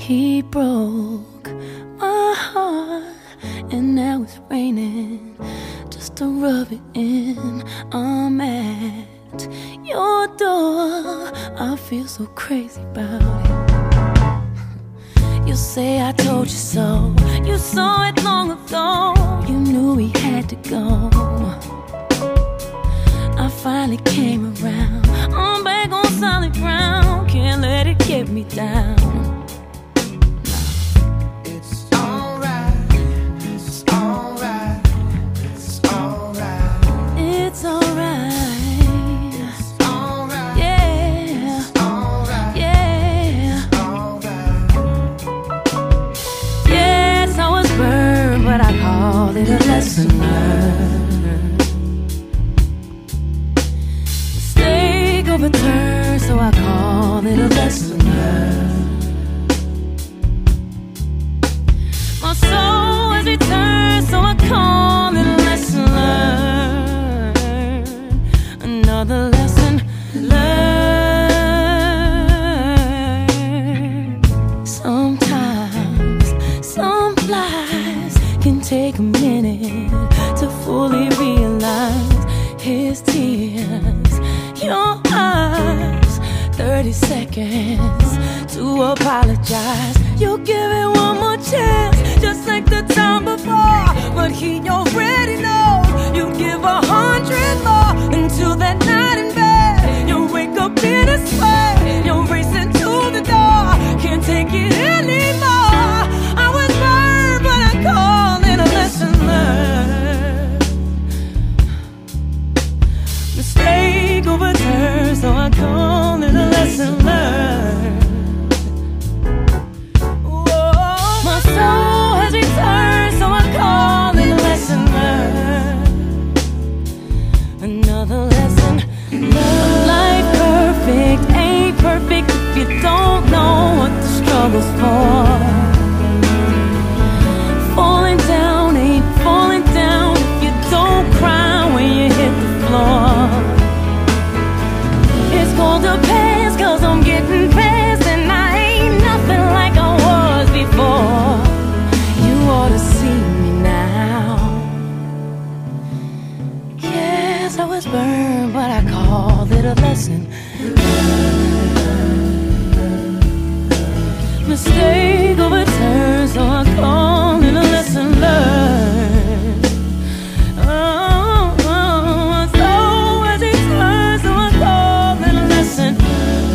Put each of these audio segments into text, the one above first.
He broke my heart, and now it's raining just to rub it in. I'm at your door. I feel so crazy about it. You say I told you so. You saw it long ago. You knew he had to go. I finally came around. I'm back on solid ground. Can't let it get me down. It a lesson learned. Mistake overturned, so I called it a lesson learned. Take a minute to fully realize his tears, your eyes. 30 seconds to apologize. You give it one more chance, just like the time before. But he for. Falling down ain't falling down if you don't cry when you hit the floor. It's called the past cause I'm getting past and I ain't nothing like I was before. You ought to see me now. Yes, I was burned, but I called it a lesson. mistake overturned, so I call it a lesson learned. Oh, oh, so as it turns, so I call it a lesson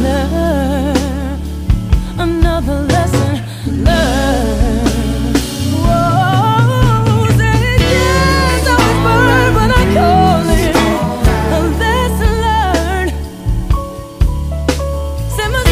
learned. Another lesson learned. Send my